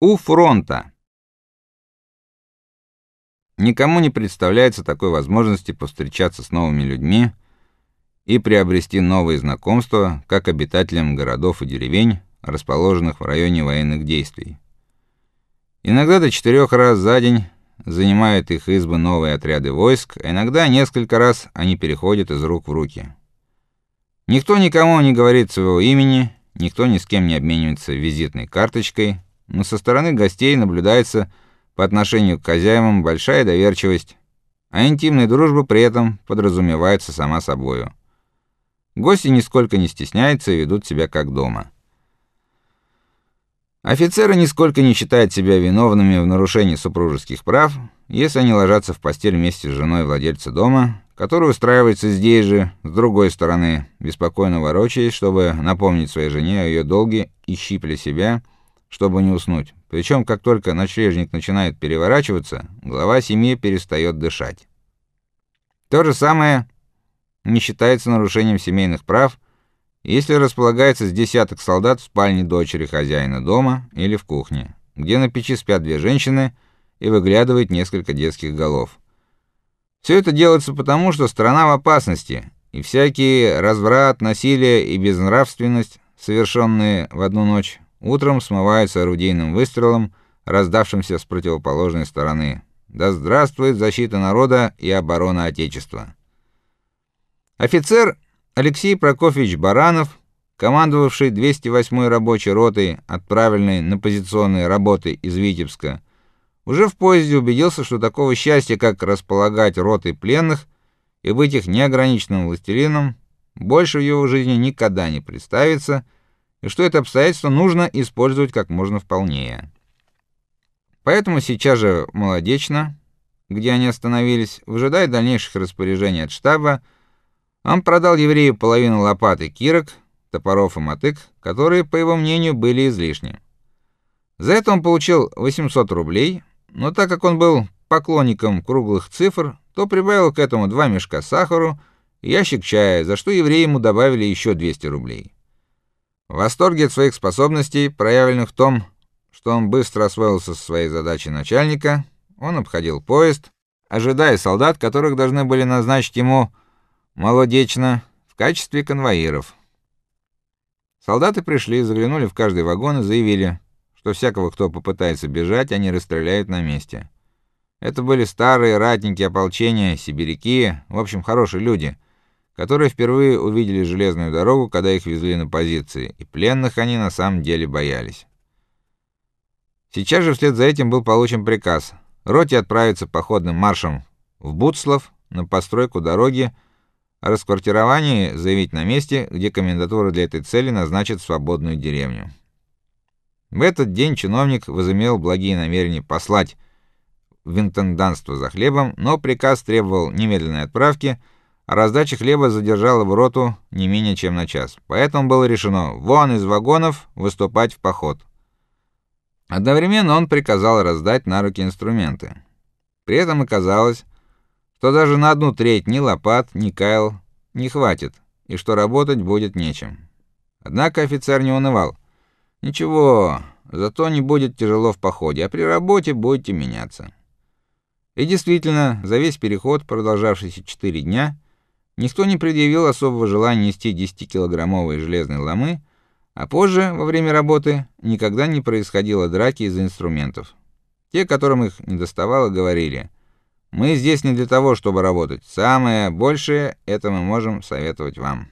У фронта. Никому не представляется такой возможности повстречаться с новыми людьми и приобрести новые знакомства, как обитателям городов и деревень, расположенных в районе военных действий. Иногда до четырех раз за день занимают их избы новые отряды войск, а иногда несколько раз они переходят из рук в руки. Никто никому не говорит своего имени, никто ни с кем не обменивается визитной карточкой но со стороны гостей наблюдается по отношению к хозяевам большая доверчивость, а интимная дружба при этом подразумевается сама собою. Гости нисколько не стесняются и ведут себя как дома. Офицеры нисколько не считают себя виновными в нарушении супружеских прав, если они ложатся в постель вместе с женой владельца дома, который устраивается здесь же, с другой стороны, беспокойно ворочаясь, чтобы напомнить своей жене о ее долге и щипля себя – чтобы не уснуть. Причем, как только ночлежник начинает переворачиваться, глава семьи перестает дышать. То же самое не считается нарушением семейных прав, если располагается с десяток солдат в спальне дочери хозяина дома или в кухне, где на печи спят две женщины и выглядывает несколько детских голов. Все это делается потому, что страна в опасности, и всякий разврат, насилие и безнравственность, совершенные в одну ночь, утром смываются орудийным выстрелом, раздавшимся с противоположной стороны. Да здравствует защита народа и оборона отечества. Офицер Алексей Прокофьевич Баранов, командовавший 208-й рабочей ротой, отправленной на позиционные работы из Витебска, уже в поезде убедился, что такого счастья, как располагать ротой пленных и быть их неограниченным властелином, больше в его жизни никогда не представится и что это обстоятельство нужно использовать как можно вполнее. Поэтому сейчас же молодечно, где они остановились, выжидая дальнейших распоряжений от штаба, он продал еврею половину лопат и кирок, топоров и мотык, которые, по его мнению, были излишни. За это он получил 800 рублей, но так как он был поклонником круглых цифр, то прибавил к этому два мешка сахара и ящик чая, за что евреи ему добавили еще 200 рублей. В восторге от своих способностей, проявленных в том, что он быстро освоился со своей задачей начальника, он обходил поезд, ожидая солдат, которых должны были назначить ему молодечно в качестве конвоиров. Солдаты пришли, заглянули в каждый вагон и заявили, что всякого, кто попытается бежать, они расстреляют на месте. Это были старые ратники ополчения, сибиряки, в общем, хорошие люди — которые впервые увидели железную дорогу, когда их везли на позиции, и пленных они на самом деле боялись. Сейчас же вслед за этим был получен приказ роте отправиться походным маршем в Буцлав на постройку дороги, о расквартировании заявить на месте, где комендатура для этой цели назначит свободную деревню. В этот день чиновник возымел благие намерения послать в интендантство за хлебом, но приказ требовал немедленной отправки – а раздача хлеба задержала в роту не менее чем на час. Поэтому было решено вон из вагонов выступать в поход. Одновременно он приказал раздать на руки инструменты. При этом оказалось, что даже на одну треть ни лопат, ни кайл не хватит, и что работать будет нечем. Однако офицер не унывал. Ничего, зато не будет тяжело в походе, а при работе будете меняться. И действительно, за весь переход, продолжавшийся четыре дня, Никто не предъявил особого желания нести 10-килограммовые железные ломы, а позже, во время работы, никогда не происходило драки из-за инструментов. Те, которым их недоставало, говорили: "Мы здесь не для того, чтобы работать. Самое большее это мы можем советовать вам".